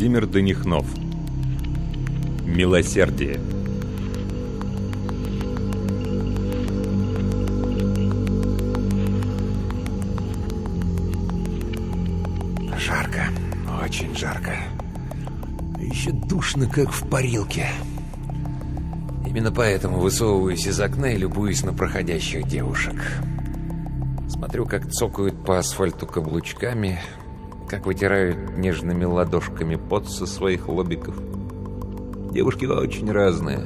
Владимир Данихнов Милосердие Жарко, очень жарко. Еще душно, как в парилке. Именно поэтому высовываюсь из окна и любуюсь на проходящих девушек. Смотрю, как цокают по асфальту каблучками, как вытирают нежными ладошками пот со своих лобиков. Девушки очень разные.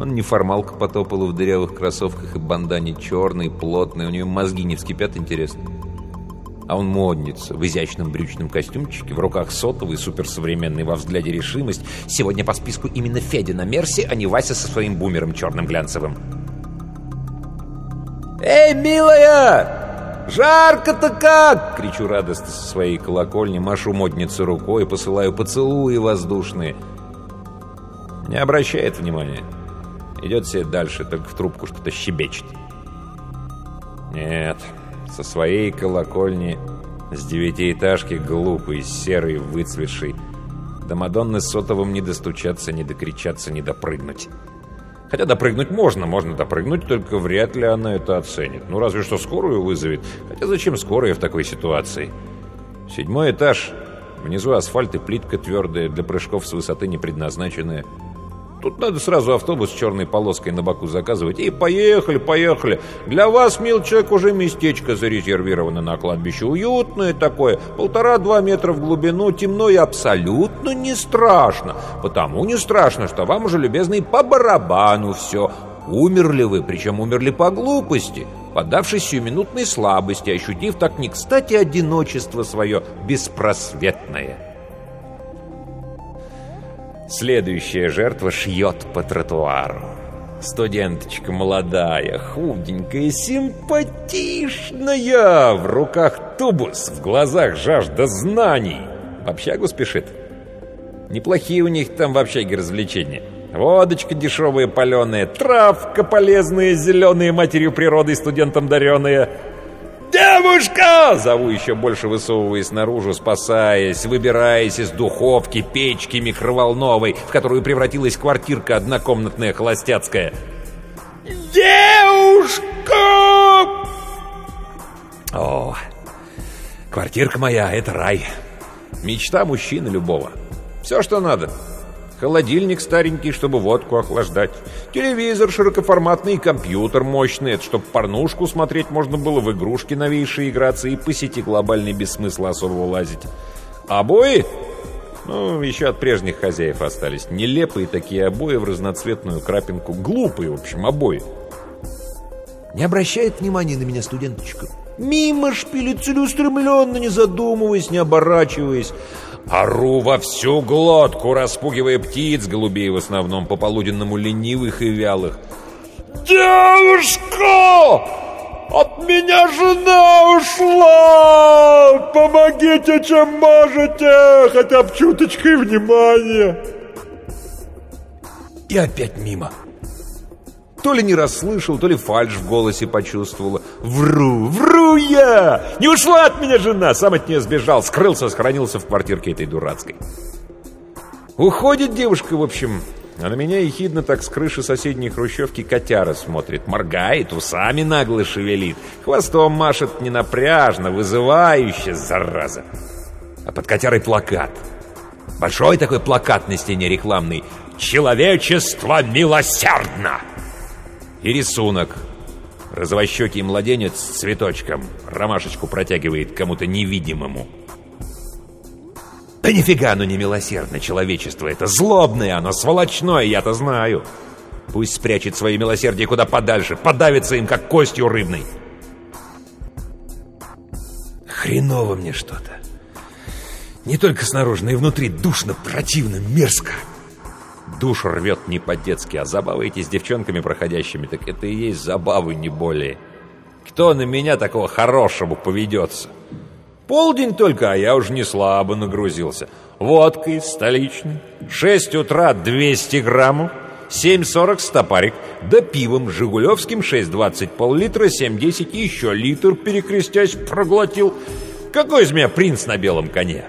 Он неформалка по тополу в дырявых кроссовках и бандане черный, плотный, у нее мозги не вскипят, интересно. А он модница, в изящном брючном костюмчике, в руках сотовый, суперсовременный, во взгляде решимость. Сегодня по списку именно Федя на Мерсе, а не Вася со своим бумером черным глянцевым. «Эй, милая!» «Жарко-то как!» — кричу радостно со своей колокольни, машу модницу рукой, посылаю поцелуи воздушные. Не обращает внимания. Идет себе дальше, только в трубку что-то щебечет. Нет, со своей колокольни с девятиэтажки глупый, серый, выцветший. До Мадонны с сотовым не достучаться, не докричаться, не допрыгнуть. Хотя допрыгнуть можно, можно допрыгнуть, только вряд ли она это оценит. Ну, разве что скорую вызовет. Хотя зачем скорая в такой ситуации? Седьмой этаж. Внизу асфальт и плитка твердая, для прыжков с высоты не предназначенная. Тут надо сразу автобус с черной полоской на боку заказывать. И поехали, поехали. Для вас, мил человек, уже местечко зарезервировано на кладбище. Уютное такое. Полтора-два метра в глубину, темно и абсолютно не страшно. Потому не страшно, что вам уже, любезный, по барабану все. Умерли вы, причем умерли по глупости, поддавшись сиюминутной слабости, ощутив так не кстати одиночество свое беспросветное. Следующая жертва шьет по тротуару. Студенточка молодая, худенькая, симпатичная, в руках тубус, в глазах жажда знаний. В общагу спешит. Неплохие у них там в общаге развлечения. Водочка дешевая паленая, травка полезная, зеленые матерью природы студентам дареная — «Девушка!» Зову еще больше высовываясь наружу, спасаясь, выбираясь из духовки, печки микроволновой, в которую превратилась квартирка однокомнатная холостяцкая. «Девушка!» О, квартирка моя — это рай. Мечта мужчины любого. Все, что надо — Холодильник старенький, чтобы водку охлаждать. Телевизор широкоформатный, компьютер мощный. Это чтобы порнушку смотреть можно было, в игрушки новейшие играться и по сети глобальный без смысла особого лазить. Обои? Ну, еще от прежних хозяев остались. Нелепые такие обои в разноцветную крапинку. Глупые, в общем, обои. Не обращает внимания на меня студенточка. Мимо шпилит целеустремленно, не задумываясь, не оборачиваясь. Ору во всю глотку, распугивая птиц, голубей в основном, по полуденному ленивых и вялых. «Девушка! От меня жена ушла! Помогите, чем можете, хотя бы чуточкой внимания!» И опять мимо. То ли не расслышал, то ли фальшь в голосе почувствовала. Вру, вру я! Не ушла от меня жена! Сам от нее сбежал, скрылся, сохранился в квартирке этой дурацкой. Уходит девушка, в общем, а на меня ехидно так с крыши соседней хрущевки котяра смотрит. Моргает, усами нагло шевелит. Хвостом машет ненапряжно, вызывающе, зараза. А под котярой плакат. Большой такой плакат на стене рекламный. «Человечество милосердно!» И рисунок. Розовощекий младенец с цветочком. Ромашечку протягивает кому-то невидимому. Да нифига оно не милосердно, человечество. Это злобное оно, сволочное, я-то знаю. Пусть спрячет свои милосердие куда подальше, подавится им, как костью рыбной. Хреново мне что-то. Не только снаружи, но и внутри душно, противно, мерзко. Душу рвет не по-детски, а забавы эти с девчонками проходящими, так это и есть забавы, не более. Кто на меня такого хорошего поведется? Полдень только, а я уже не слабо нагрузился. Водкой столичной, 6 утра 200 граммов, 7,40 стопарик, да пивом жигулевским 6,20 пол-литра, 7,10 и еще литр, перекрестясь, проглотил. Какой из меня принц на белом коне?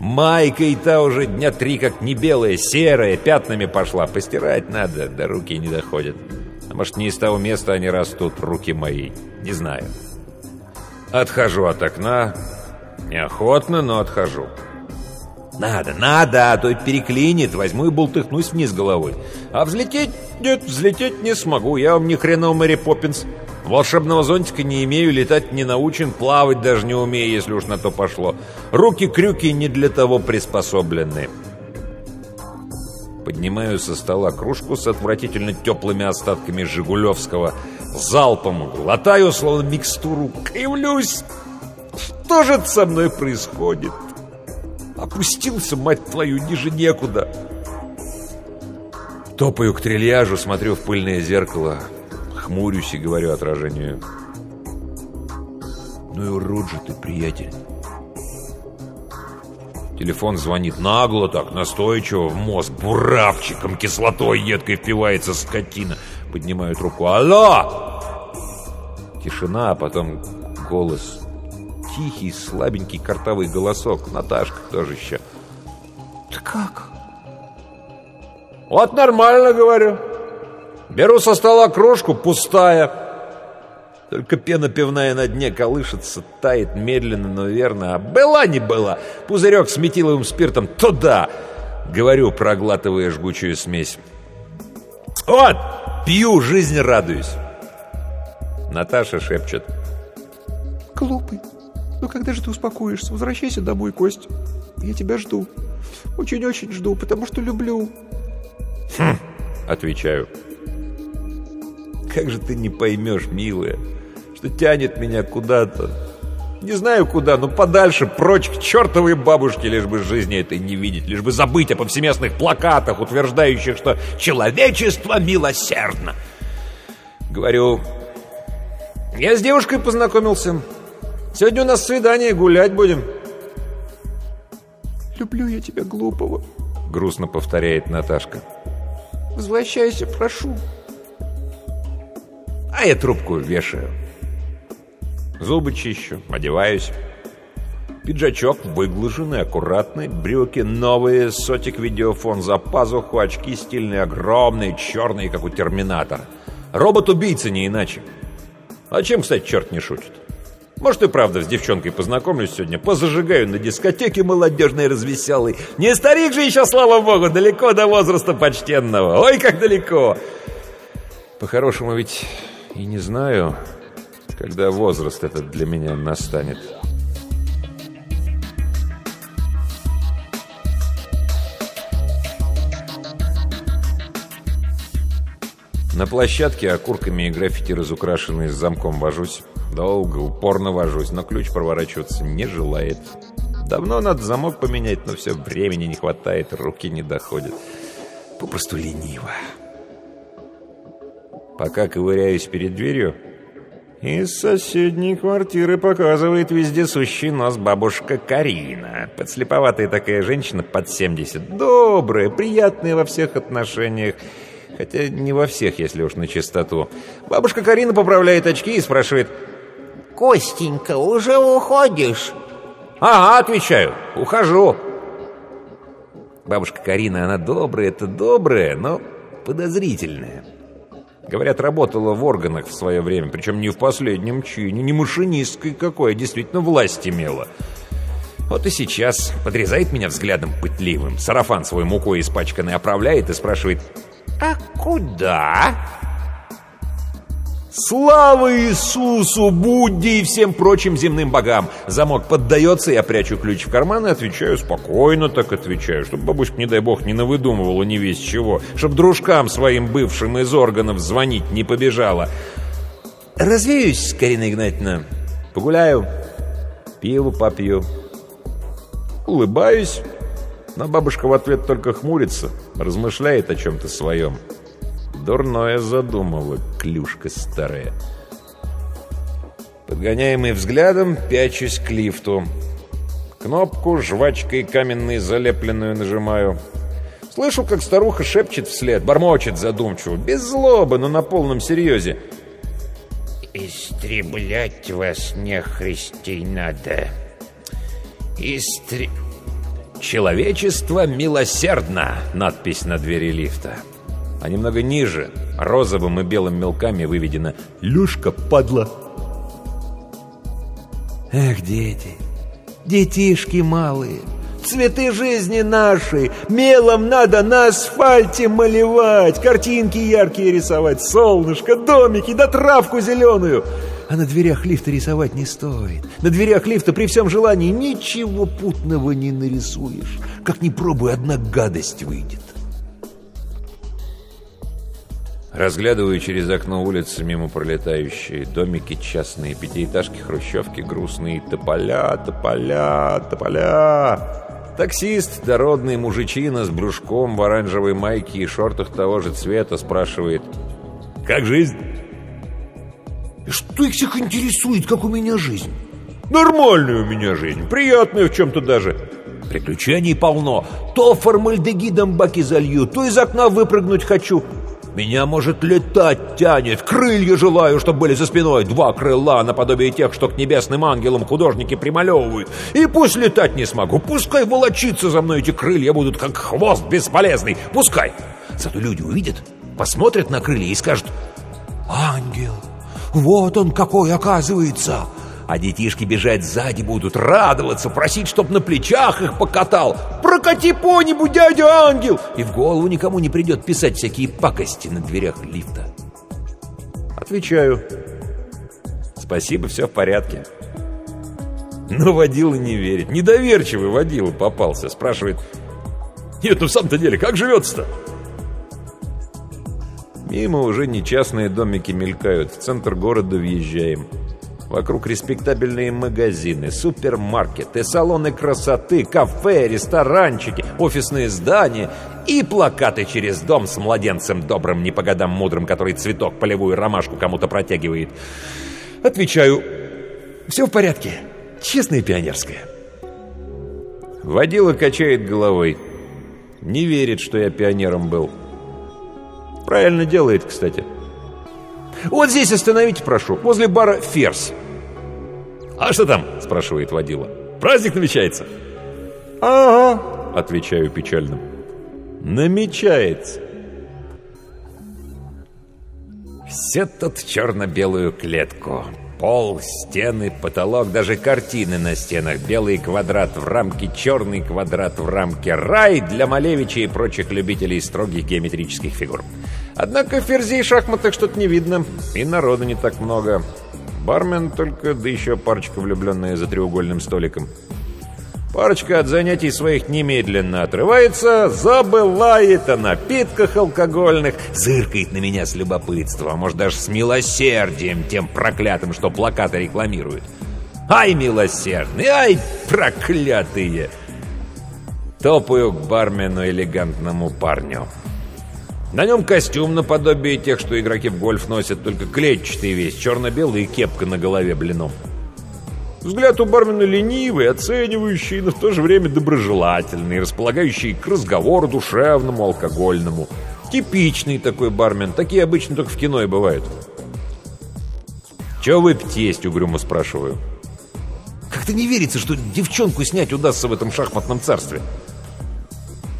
Майка и та уже дня три как не белая, серая, пятнами пошла. Постирать надо, да руки не доходят. А может, не из того места они растут, руки мои. Не знаю. Отхожу от окна. Неохотно, но отхожу. Надо, надо, а то переклинит. Возьму и бултыхнусь вниз головой. А взлететь? Нет, взлететь не смогу. Я вам ни хрена Мэри Поппинс. Волшебного зонтика не имею, летать не научен, плавать даже не умею, если уж на то пошло. Руки-крюки не для того приспособлены. Поднимаю со стола кружку с отвратительно теплыми остатками Жигулевского. Залпом глотаю, словно микстуру, кривлюсь. Что же со мной происходит? Опустился, мать твою, ниже некуда. Топаю к трильяжу, смотрю в пыльное зеркало хмурюсь и говорю отражению. «Ну и урод же ты, приятель!» Телефон звонит нагло так, настойчиво, в мозг, буравчиком, кислотой едкой впивается скотина. Поднимаю трубку. «Алло!» Тишина, а потом голос. Тихий, слабенький, картавый голосок. Наташка тоже еще. «Ты как?» «Вот нормально, говорю. Беру со стола кружку, пустая. Только пена пивная на дне колышется, тает медленно, но верно. А была не была. Пузырек с метиловым спиртом туда. Говорю, проглатывая жгучую смесь. Вот, пью, жизнь радуюсь. Наташа шепчет. Глупый. Ну когда же ты успокоишься? Возвращайся домой, Кость. Я тебя жду. Очень-очень жду, потому что люблю. Хм, отвечаю. Как же ты не поймешь, милая, что тянет меня куда-то. Не знаю куда, но подальше, прочь к чертовой бабушке, лишь бы жизни этой не видеть, лишь бы забыть о повсеместных плакатах, утверждающих, что человечество милосердно. Говорю, я с девушкой познакомился. Сегодня у нас свидание, гулять будем. «Люблю я тебя, глупого», — грустно повторяет Наташка. «Возвращайся, прошу». А я трубку вешаю. Зубы чищу, одеваюсь. Пиджачок выглаженный, аккуратный, брюки новые, сотик видеофон за пазуху, очки стильные, огромные, черные, как у Терминатора. Робот-убийца не иначе. А чем, кстати, черт не шутит? Может и правда с девчонкой познакомлюсь сегодня, позажигаю на дискотеке молодежной развеселой. Не старик же еще, слава богу, далеко до возраста почтенного. Ой, как далеко! По-хорошему ведь и не знаю, когда возраст этот для меня настанет. На площадке окурками и граффити разукрашенные с замком вожусь. Долго, упорно вожусь, но ключ проворачиваться не желает. Давно надо замок поменять, но все времени не хватает, руки не доходят. Попросту лениво. Пока ковыряюсь перед дверью, Из соседней квартиры показывает вездесущий нос бабушка Карина. Подслеповатая такая женщина под 70. Добрая, приятная во всех отношениях. Хотя не во всех, если уж на чистоту. Бабушка Карина поправляет очки и спрашивает... «Костенька, уже уходишь?» «Ага», отвечаю, «ухожу». Бабушка Карина, она добрая, это добрая, но подозрительная. Говорят, работала в органах в свое время, причем не в последнем чине, не машинисткой какой, а действительно власть имела. Вот и сейчас подрезает меня взглядом пытливым, сарафан свой мукой испачканный оправляет и спрашивает «А куда?» Слава Иисусу, Будде и всем прочим земным богам! Замок поддается, я прячу ключ в карман и отвечаю спокойно, так отвечаю, чтобы бабушка, не дай бог, не навыдумывала ни весь чего, чтобы дружкам своим бывшим из органов звонить не побежала. Развеюсь, Карина Игнатьевна, погуляю, пиво попью. Улыбаюсь, но бабушка в ответ только хмурится, размышляет о чем-то своем. Дурное задумала, клюшка старая. Подгоняемый взглядом, пячусь к лифту. Кнопку жвачкой каменной залепленную нажимаю. Слышу, как старуха шепчет вслед, бормочет задумчиво, без злобы, но на полном серьезе. «Истреблять вас нехристей надо. Истре...» «Человечество милосердно!» — надпись на двери лифта а немного ниже, розовым и белым мелками выведено «Люшка, падла». Эх, дети, детишки малые, цветы жизни нашей, мелом надо на асфальте малевать, картинки яркие рисовать, солнышко, домики, да травку зеленую. А на дверях лифта рисовать не стоит. На дверях лифта при всем желании ничего путного не нарисуешь. Как ни пробуй, одна гадость выйдет. Разглядываю через окно улицы мимо пролетающие домики, частные пятиэтажки, хрущевки, грустные тополя, тополя, тополя. Таксист, дородный мужичина с брюшком в оранжевой майке и шортах того же цвета спрашивает «Как жизнь?» «Что их всех интересует, как у меня жизнь?» «Нормальная у меня жизнь, приятная в чем-то даже». Приключений полно. То формальдегидом баки залью, то из окна выпрыгнуть хочу. Меня, может, летать тянет, крылья желаю, чтобы были за спиной, два крыла, наподобие тех, что к небесным ангелам художники прималевывают. И пусть летать не смогу, пускай волочиться за мной эти крылья будут, как хвост бесполезный, пускай. Зато люди увидят, посмотрят на крылья и скажут «Ангел, вот он какой оказывается!» А детишки бежать сзади будут, радоваться, просить, чтоб на плечах их покатал. «Прокати по-нибудь, дядя ангел!» И в голову никому не придет писать всякие пакости на дверях лифта. Отвечаю. Спасибо, все в порядке. Но водила не верит. Недоверчивый водила попался. Спрашивает. Нет, ну в самом-то деле, как живется-то? Мимо уже не частные домики мелькают. В центр города въезжаем. Вокруг респектабельные магазины, супермаркеты, салоны красоты, кафе, ресторанчики, офисные здания и плакаты через дом с младенцем добрым, не по годам мудрым, который цветок, полевую ромашку кому-то протягивает. Отвечаю, все в порядке, честное пионерское. Водила качает головой. Не верит, что я пионером был. Правильно делает, кстати. «Вот здесь остановите, прошу, возле бара «Ферзь». «А что там?» – спрашивает водила. «Праздник намечается?» «Ага», – отвечаю печально. «Намечается». Все тут в черно-белую клетку. Пол, стены, потолок, даже картины на стенах. Белый квадрат в рамке, черный квадрат в рамке. Рай для Малевича и прочих любителей строгих геометрических фигур. Однако в ферзей шахматах что-то не видно, и народа не так много. Бармен только, да еще парочка влюбленная за треугольным столиком. Парочка от занятий своих немедленно отрывается, забывает о напитках алкогольных, зыркает на меня с любопытством, а может даже с милосердием тем проклятым, что плакаты рекламируют. Ай, милосердные, ай, проклятые! Топаю к бармену элегантному парню. На нем костюм наподобие тех, что игроки в гольф носят, только клетчатый весь, черно-белый и кепка на голове блином. Взгляд у бармена ленивый, оценивающий, но в то же время доброжелательный, располагающий к разговору душевному, алкогольному. Типичный такой бармен, такие обычно только в кино и бывают. «Чего выпить есть?» — угрюмо спрашиваю. «Как-то не верится, что девчонку снять удастся в этом шахматном царстве».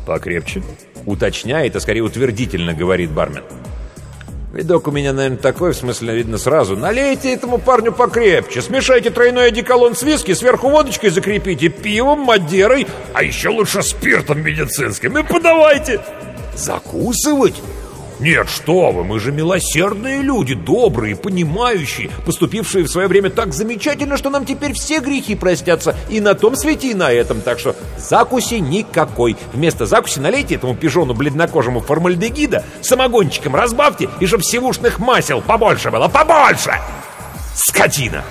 «Покрепче», — уточняет, а скорее утвердительно говорит бармен. Видок у меня, наверное, такой, в смысле, видно сразу. Налейте этому парню покрепче, смешайте тройной одеколон с виски, сверху водочкой закрепите, пивом, мадерой, а еще лучше спиртом медицинским, и подавайте. Закусывать? Нет, что вы, мы же милосердные люди, добрые, понимающие, поступившие в свое время так замечательно, что нам теперь все грехи простятся и на том свете, и на этом. Так что закуси никакой. Вместо закуси налейте этому пижону бледнокожему формальдегида, самогончиком разбавьте, и чтоб сивушных масел побольше было, побольше! Скотина!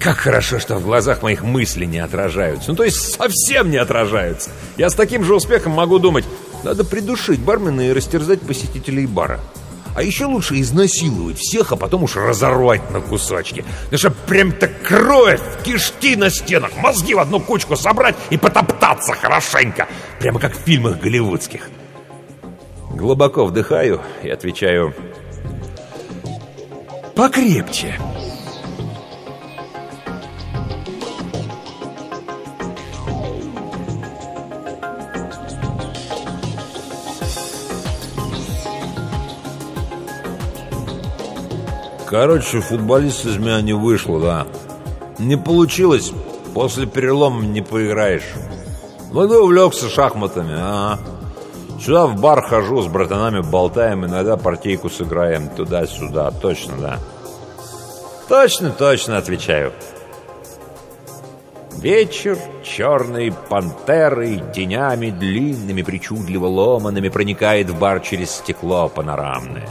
Как хорошо, что в глазах моих мысли не отражаются. Ну, то есть совсем не отражаются. Я с таким же успехом могу думать, надо придушить бармена и растерзать посетителей бара. А еще лучше изнасиловать всех, а потом уж разорвать на кусочки. Ну что прям-то кровь, кишки на стенах, мозги в одну кучку собрать и потоптаться хорошенько. Прямо как в фильмах голливудских. Глубоко вдыхаю и отвечаю «Покрепче». Короче, футболист из меня не вышло, да. Не получилось. После перелома не поиграешь. Вот и увлекся шахматами, а. Сюда в бар хожу, с братанами болтаем, иногда партийку сыграем туда-сюда. Точно, да. Точно, точно, отвечаю. Вечер черной пантерой, тенями длинными, причудливо ломанными проникает в бар через стекло панорамное.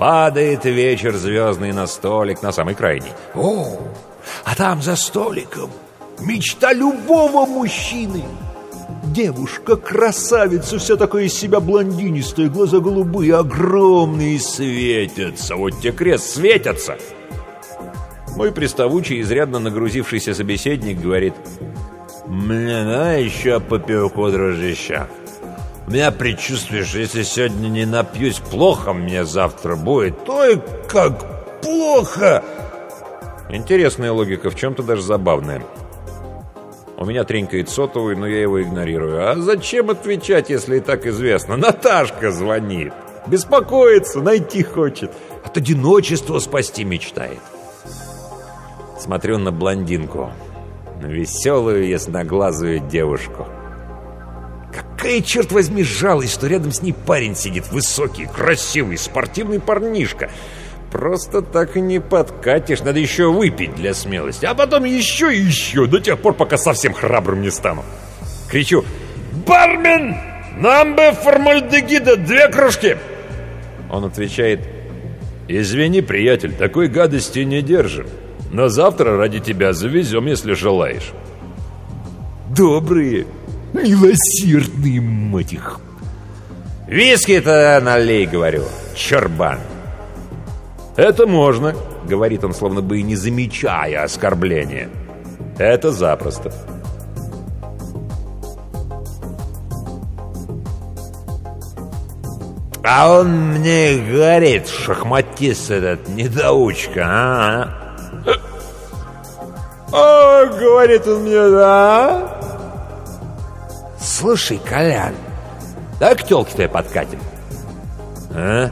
Падает вечер звездный на столик, на самый крайний. О, а там за столиком мечта любого мужчины. Девушка, красавица, вся такая из себя блондинистая, глаза голубые, огромные, светятся. Вот те крест светятся. Мой приставучий, изрядно нагрузившийся собеседник говорит, «Мне да еще по пивку, дружище». Меня предчувствие, что если сегодня не напьюсь, плохо мне завтра будет. Ой, как плохо! Интересная логика, в чем-то даже забавная. У меня тренькает сотовый, но я его игнорирую. А зачем отвечать, если и так известно? Наташка звонит. Беспокоится, найти хочет. От одиночества спасти мечтает. Смотрю на блондинку. На веселую, ясноглазую девушку. Какая, черт возьми, жалость, что рядом с ней парень сидит, высокий, красивый, спортивный парнишка. Просто так и не подкатишь, надо еще выпить для смелости, а потом еще и еще, до тех пор, пока совсем храбрым не стану. Кричу, «Бармен, нам бы формальдегида две кружки!» Он отвечает, «Извини, приятель, такой гадости не держим, но завтра ради тебя завезем, если желаешь». «Добрые!» Милосердный, мать их. Виски-то налей, говорю, чарбан. Это можно, говорит он, словно бы и не замечая оскорбления. Это запросто. А он мне говорит, шахматист этот, недоучка, а? О, говорит он мне, да? «Слушай, Колян, да к тёлке твоей подкатим?» «А?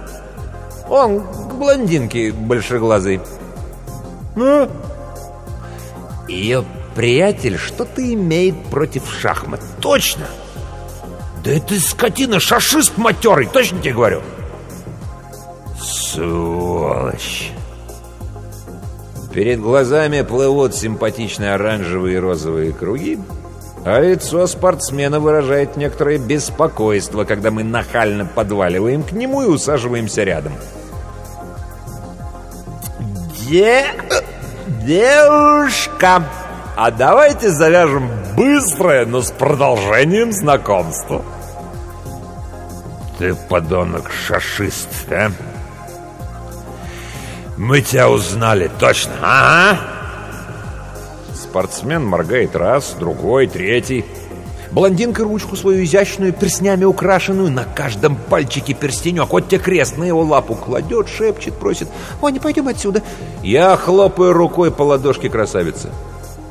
Он к блондинке большеглазый». «Ну?» «Ее приятель что-то имеет против шахмат». «Точно!» «Да это скотина, шашист матерый, точно тебе говорю!» «Сволочь!» Перед глазами плывут симпатичные оранжевые и розовые круги, а лицо спортсмена выражает некоторое беспокойство, когда мы нахально подваливаем к нему и усаживаемся рядом. Де... Девушка, а давайте завяжем быстрое, но с продолжением знакомства. Ты, подонок, шашист, да? Мы тебя узнали, точно, ага. Спортсмен моргает раз, другой, третий. Блондинка ручку свою изящную, перстнями украшенную, на каждом пальчике перстенек, вот те крест на его лапу кладет, шепчет, просит «Ваня, пойдем отсюда». Я хлопаю рукой по ладошке красавицы.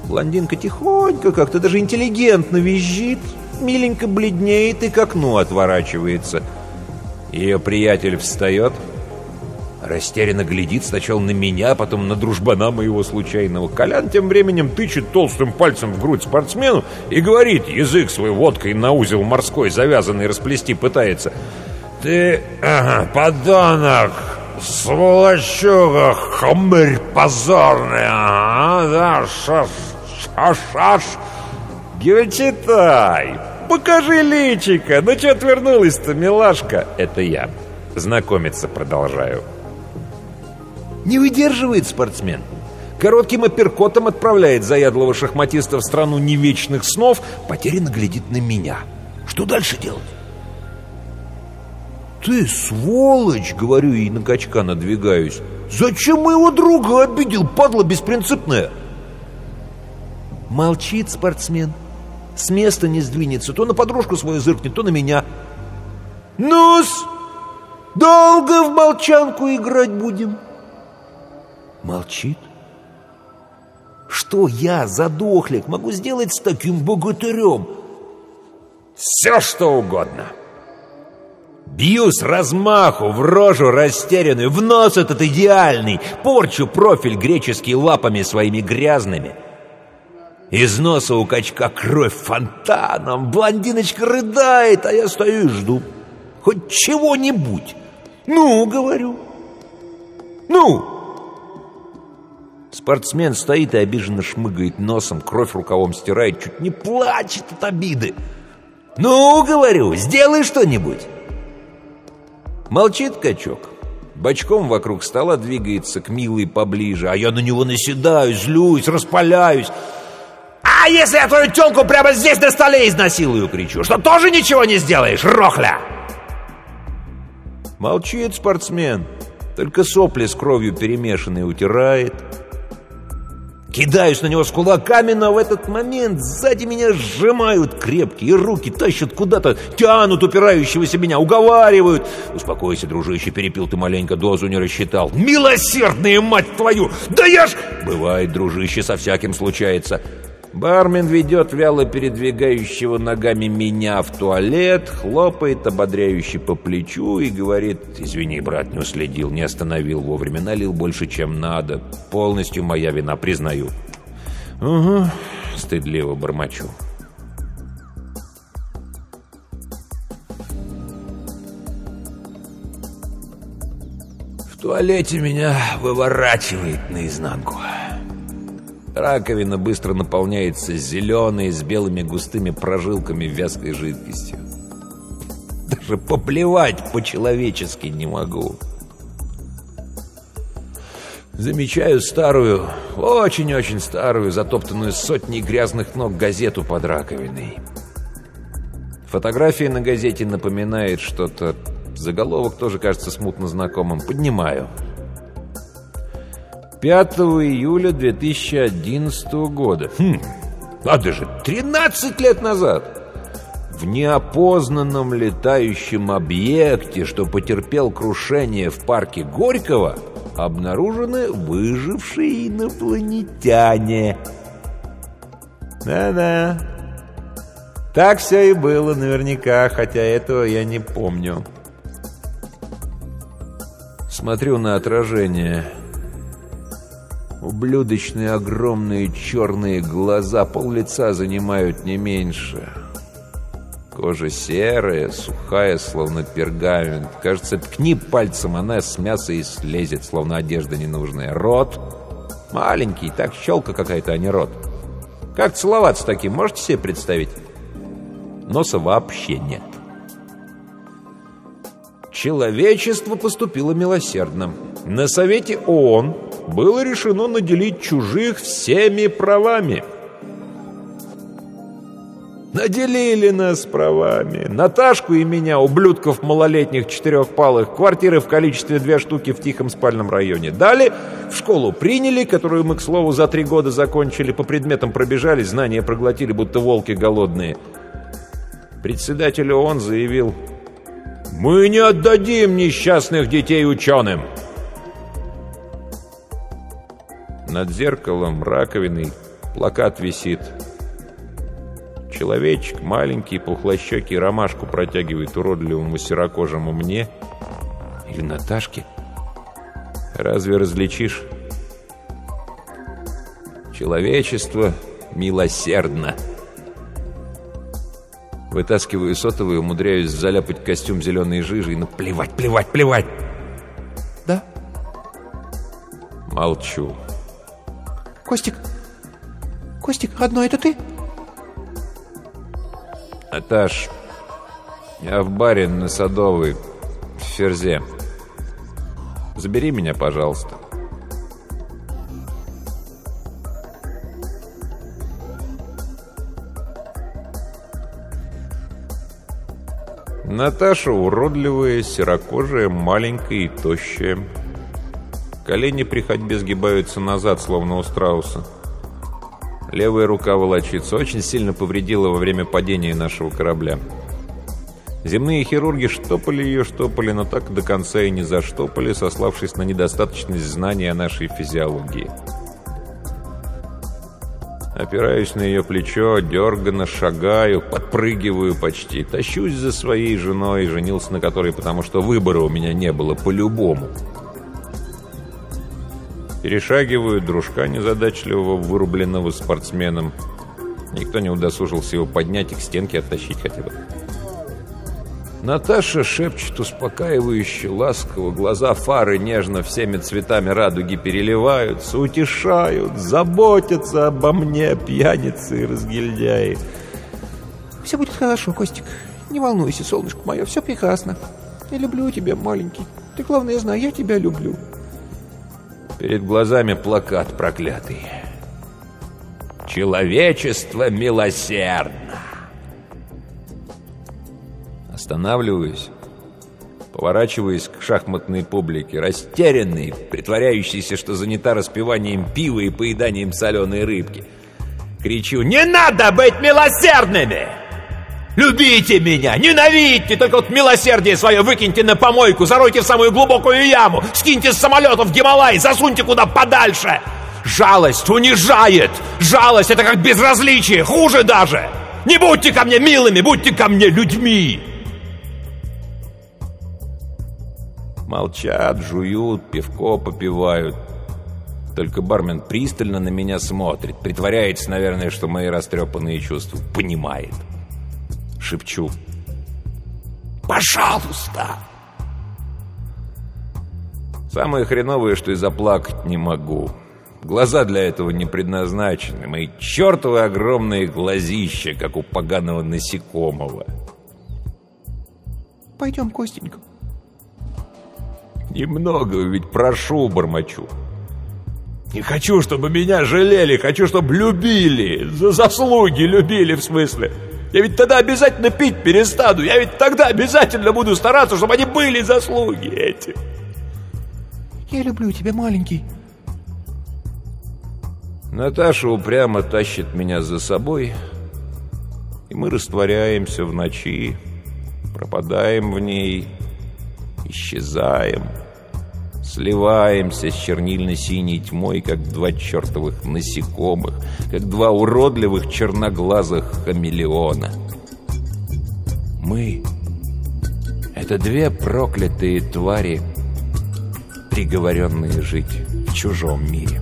Блондинка тихонько, как-то даже интеллигентно визжит, миленько бледнеет и к окну отворачивается. Ее приятель встает, растерянно глядит сначала на меня, потом на дружбана моего случайного. Колян тем временем тычет толстым пальцем в грудь спортсмену и говорит, язык свой водкой на узел морской завязанный расплести пытается. Ты, ага, подонок, сволочуга, хмырь позорный, ага, да, шаш, шаш, шаш. Гюльчатай, покажи личика, ну что отвернулась-то, милашка? Это я. Знакомиться продолжаю. Не выдерживает спортсмен. Коротким апперкотом отправляет заядлого шахматиста в страну невечных снов, потерянно глядит на меня. Что дальше делать? «Ты сволочь!» — говорю и на качка надвигаюсь. «Зачем моего друга обидел, падла беспринципная?» Молчит спортсмен. С места не сдвинется, то на подружку свою зыркнет, то на меня. «Ну-с, долго в молчанку играть будем?» Молчит. Что я, задохлик, могу сделать с таким богатырем? Все, что угодно. Бью с размаху, в рожу растерянную, в нос этот идеальный, порчу профиль греческий лапами своими грязными. Из носа у качка кровь фонтаном, блондиночка рыдает, а я стою и жду. Хоть чего-нибудь. Ну, говорю. Ну, Спортсмен стоит и обиженно шмыгает носом, кровь рукавом стирает, чуть не плачет от обиды. «Ну, говорю, сделай что-нибудь!» Молчит качок. Бочком вокруг стола двигается к милой поближе, а я на него наседаю, злюсь, распаляюсь. «А если я твою телку прямо здесь на столе изнасилую?» — кричу. «Что, тоже ничего не сделаешь, рохля?» Молчит спортсмен, только сопли с кровью перемешанные утирает. Кидаюсь на него с кулаками, но в этот момент сзади меня сжимают крепкие руки, тащат куда-то, тянут упирающегося меня, уговаривают. Успокойся, дружище, перепил ты маленько, дозу не рассчитал. Милосердная мать твою! Да я ж... Бывает, дружище, со всяким случается. Бармен ведет вяло передвигающего ногами меня в туалет, хлопает ободряюще по плечу и говорит «Извини, брат, не уследил, не остановил вовремя, налил больше, чем надо. Полностью моя вина, признаю». «Угу», — стыдливо бормочу. В туалете меня выворачивает наизнанку. Раковина быстро наполняется зеленой, с белыми густыми прожилками вязкой жидкостью. Даже поплевать по-человечески не могу. Замечаю старую, очень-очень старую, затоптанную сотней грязных ног газету под раковиной. Фотография на газете напоминает что-то. Заголовок тоже кажется смутно знакомым. Поднимаю. 5 июля 2011 года. Хм, надо же, 13 лет назад! В неопознанном летающем объекте, что потерпел крушение в парке Горького, обнаружены выжившие инопланетяне. Да-да. Так все и было наверняка, хотя этого я не помню. Смотрю на отражение. Ублюдочные огромные черные глаза пол лица занимают не меньше. Кожа серая, сухая, словно пергамент. Кажется, ткни пальцем, она с мяса и слезет, словно одежда ненужная. Рот маленький, так щелка какая-то, а не рот. Как целоваться таким, можете себе представить? Носа вообще нет. Человечество поступило милосердно. На Совете ООН было решено наделить чужих всеми правами. Наделили нас правами. Наташку и меня, ублюдков малолетних четырехпалых, квартиры в количестве две штуки в тихом спальном районе. Дали, в школу приняли, которую мы, к слову, за три года закончили, по предметам пробежались, знания проглотили, будто волки голодные. Председатель ООН заявил, «Мы не отдадим несчастных детей ученым!» Над зеркалом, раковиной, плакат висит – Человечек, маленький, пухлощекий, ромашку протягивает уродливому серокожему мне или Наташке. Разве различишь? Человечество милосердно. Вытаскиваю сотовый, умудряюсь заляпать костюм зеленой жижей, но плевать, плевать, плевать. Да? Молчу. Костик? Костик, одно это ты? Этаж. Я в баре на Садовой, в Ферзе. Забери меня, пожалуйста. Наташа уродливая, серокожая, маленькая и тощая. Колени при ходьбе сгибаются назад, словно у страуса. Левая рука волочится. Очень сильно повредила во время падения нашего корабля. Земные хирурги штопали ее, штопали, но так до конца и не заштопали, сославшись на недостаточность знаний о нашей физиологии. Опираюсь на ее плечо, дерганно шагаю, подпрыгиваю почти. Тащусь за своей женой, женился на которой, потому что выбора у меня не было по-любому. Перешагиваю дружка незадачливого, вырубленного спортсменом. Никто не удосужился его поднять и к стенке оттащить хотя бы. Наташа шепчет успокаивающе, ласково, глаза фары нежно всеми цветами радуги переливаются, утешают, заботятся обо мне, пьяницы и разгильдяи. Все будет хорошо, Костик. Не волнуйся, солнышко мое, все прекрасно. Я люблю тебя, маленький. Ты, главное, знай, я тебя люблю. Перед глазами плакат проклятый. «Человечество милосердно!» Останавливаюсь, поворачиваясь к шахматной публике, растерянный, притворяющийся, что занята распиванием пива и поеданием соленой рыбки. Кричу «Не надо быть милосердными!» Любите меня, ненавидьте, только вот милосердие свое выкиньте на помойку, заройте в самую глубокую яму, скиньте с самолета в Гималай, засуньте куда подальше. Жалость унижает. Жалость — это как безразличие, хуже даже. Не будьте ко мне милыми, будьте ко мне людьми. Молчат, жуют, пивко попивают. Только бармен пристально на меня смотрит, притворяется, наверное, что мои растрепанные чувства понимает шепчу. «Пожалуйста!» Самое хреновое, что и заплакать не могу. Глаза для этого не предназначены. Мои чертовы огромные глазища, как у поганого насекомого. Пойдем, Костенька. Немного, ведь прошу, бормочу. Не хочу, чтобы меня жалели, хочу, чтобы любили. За заслуги любили, в смысле. Я ведь тогда обязательно пить перестану. Я ведь тогда обязательно буду стараться, чтобы они были заслуги эти. Я люблю тебя, маленький. Наташа упрямо тащит меня за собой, и мы растворяемся в ночи, пропадаем в ней, исчезаем сливаемся с чернильно-синей тьмой, как два чертовых насекомых, как два уродливых черноглазых хамелеона. Мы — это две проклятые твари, приговоренные жить в чужом мире.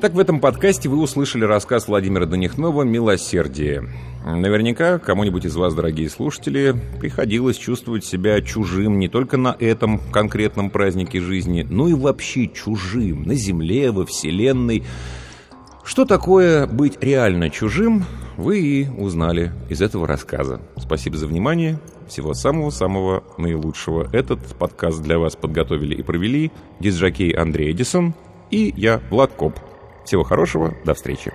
Итак, в этом подкасте вы услышали рассказ Владимира Данихнова «Милосердие». Наверняка кому-нибудь из вас, дорогие слушатели, приходилось чувствовать себя чужим не только на этом конкретном празднике жизни, но и вообще чужим на Земле, во Вселенной. Что такое быть реально чужим, вы и узнали из этого рассказа. Спасибо за внимание. Всего самого-самого наилучшего. Этот подкаст для вас подготовили и провели дизжакей Андрей Эдисон и я, Влад Коп. Всего хорошего, до встречи.